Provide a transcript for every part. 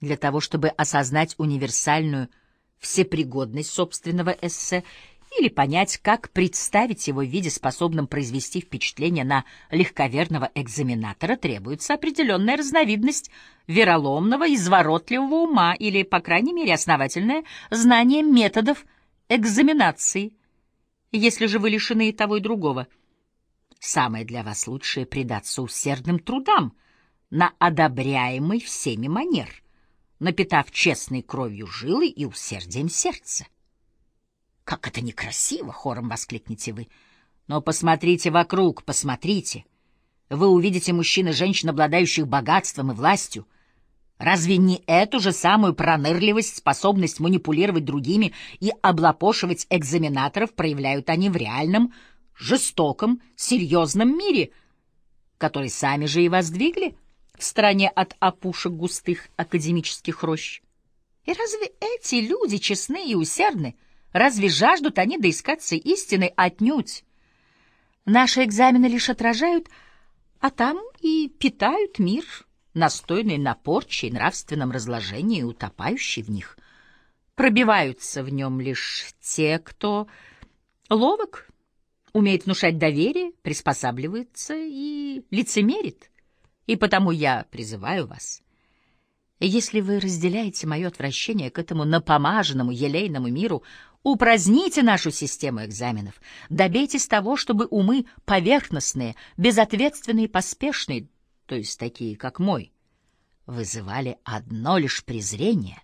для того, чтобы осознать универсальную всепригодность собственного эссе или понять, как представить его в виде, способном произвести впечатление на легковерного экзаменатора, требуется определенная разновидность вероломного, изворотливого ума или, по крайней мере, основательное знание методов экзаменации. Если же вы лишены и того, и другого, самое для вас лучшее — предаться усердным трудам на одобряемый всеми манер, напитав честной кровью жилы и усердием сердца. «Как это некрасиво!» — хором воскликнете вы. «Но посмотрите вокруг, посмотрите. Вы увидите мужчин и женщин, обладающих богатством и властью. Разве не эту же самую пронырливость, способность манипулировать другими и облапошивать экзаменаторов проявляют они в реальном, жестоком, серьезном мире, который сами же и воздвигли в стороне от опушек густых академических рощ? И разве эти люди честны и усердны?» Разве жаждут они доискаться истины отнюдь? Наши экзамены лишь отражают, а там и питают мир, настойный на порче и нравственном разложении, утопающий в них. Пробиваются в нем лишь те, кто ловок, умеет внушать доверие, приспосабливается и лицемерит. И потому я призываю вас — если вы разделяете мое отвращение к этому напомаженному елейному миру, упраздните нашу систему экзаменов, добейтесь того, чтобы умы поверхностные, безответственные и поспешные, то есть такие, как мой, вызывали одно лишь презрение,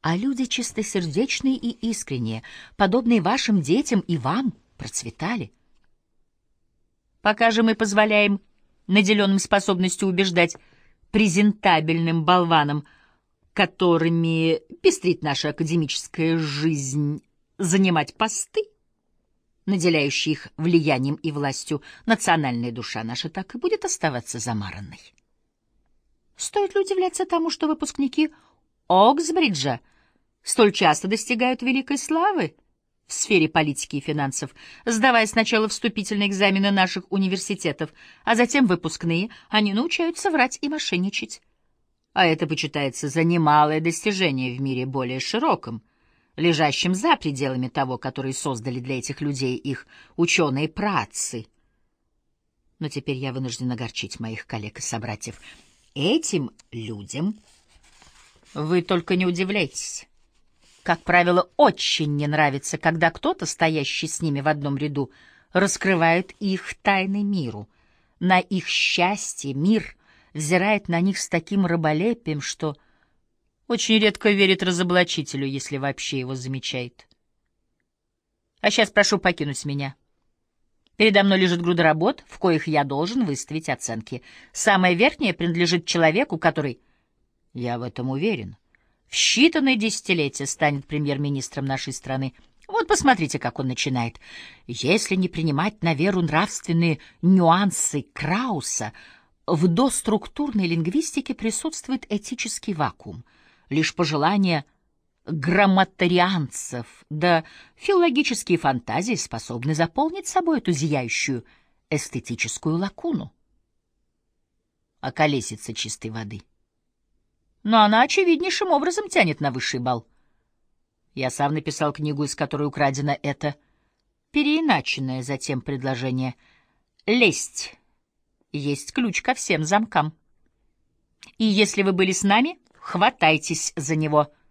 а люди чистосердечные и искренние, подобные вашим детям и вам, процветали. Пока же мы позволяем наделенным способностью убеждать презентабельным болванам, которыми пестрит наша академическая жизнь, занимать посты, наделяющие их влиянием и властью, национальная душа наша так и будет оставаться замаранной. Стоит ли удивляться тому, что выпускники Оксбриджа столь часто достигают великой славы в сфере политики и финансов, сдавая сначала вступительные экзамены наших университетов, а затем выпускные, они научаются врать и мошенничать. А это почитается за немалое достижение в мире более широком, лежащем за пределами того, который создали для этих людей их ученые-працы. Но теперь я вынужден огорчить моих коллег и собратьев. Этим людям вы только не удивляйтесь. Как правило, очень не нравится, когда кто-то, стоящий с ними в одном ряду, раскрывает их тайны миру. На их счастье мир взирает на них с таким раболепием, что очень редко верит разоблачителю, если вообще его замечает. А сейчас прошу покинуть меня. Передо мной лежит груда работ, в коих я должен выставить оценки. Самая верхняя принадлежит человеку, который... Я в этом уверен в считанные десятилетия станет премьер-министром нашей страны. Вот посмотрите, как он начинает. Если не принимать на веру нравственные нюансы Крауса, в доструктурной лингвистике присутствует этический вакуум. Лишь пожелания грамматарианцев да филологические фантазии способны заполнить собой эту зияющую эстетическую лакуну. А колесица чистой воды — но она очевиднейшим образом тянет на высший бал. Я сам написал книгу, из которой украдено это переиначенное затем предложение «Лесть» есть ключ ко всем замкам. И если вы были с нами, хватайтесь за него —